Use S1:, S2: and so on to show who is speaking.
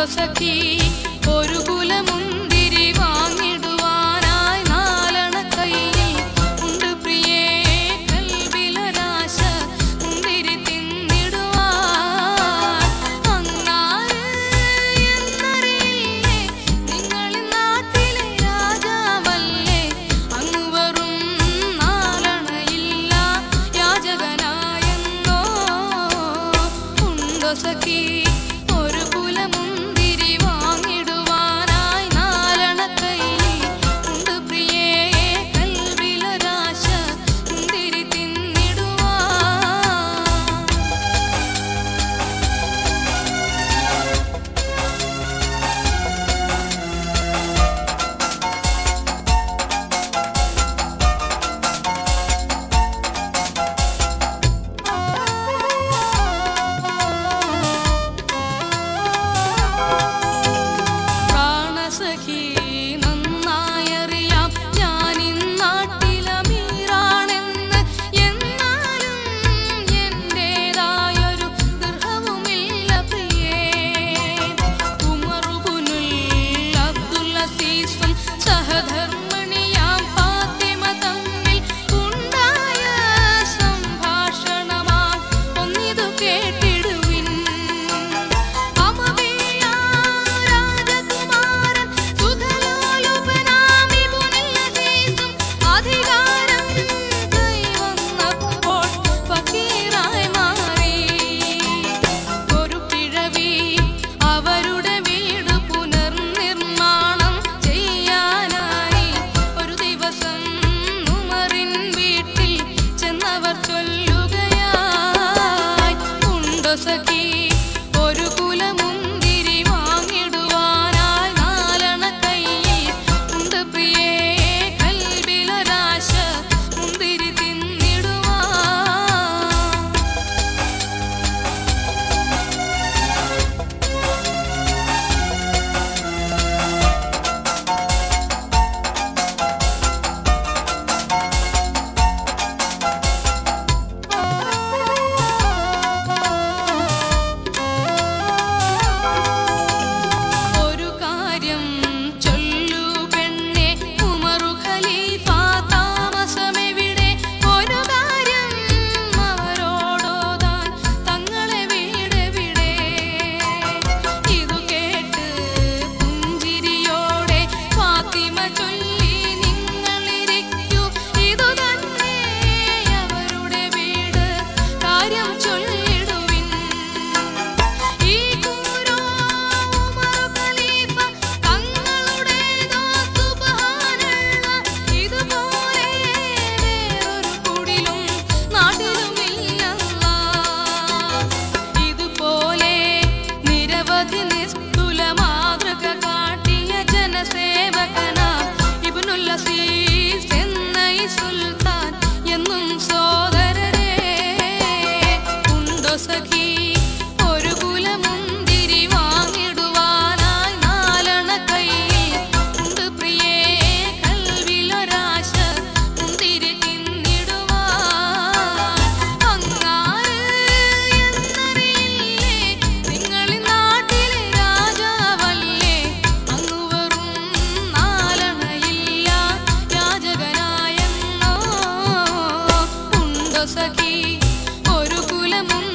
S1: so sexy सके സഖി ഒരു കുലമുണ്ട്